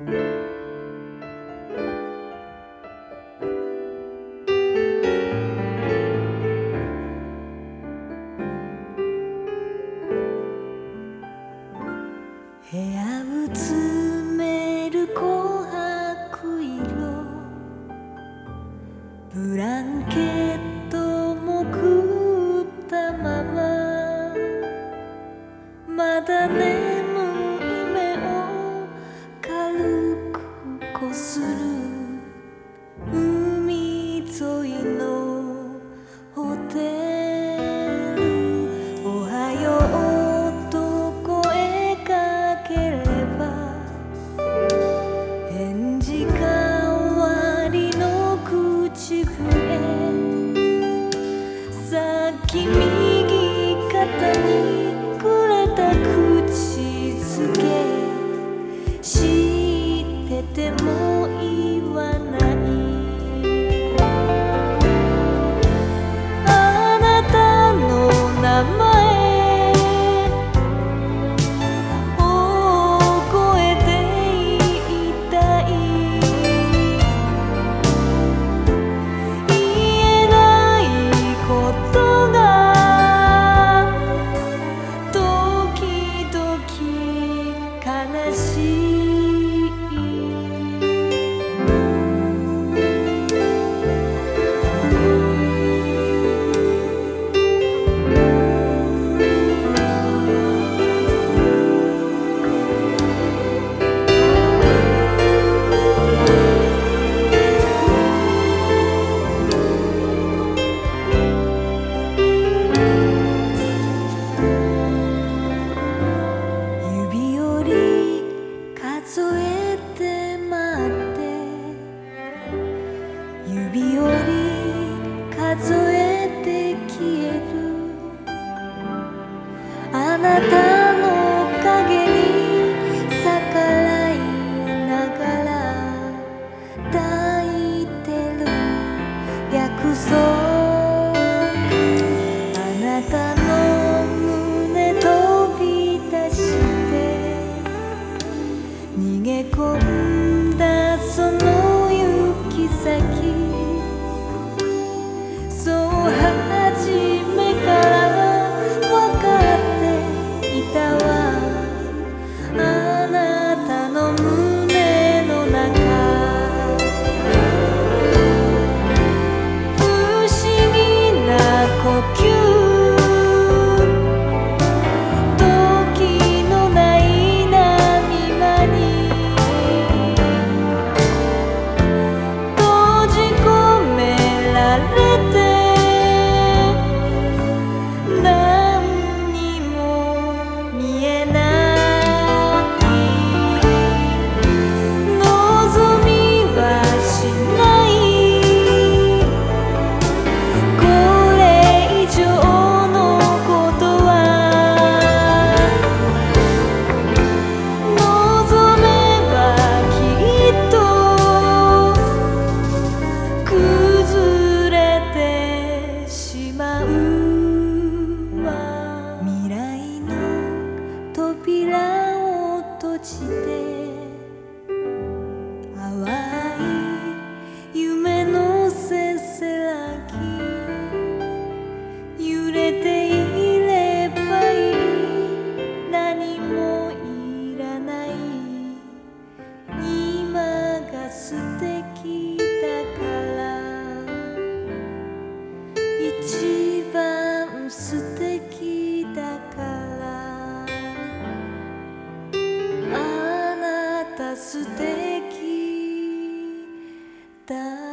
ブランケットもくったまま。まだね。てもなた閉じて淡い夢のせせられていればいい。何もいらない。今が捨て tak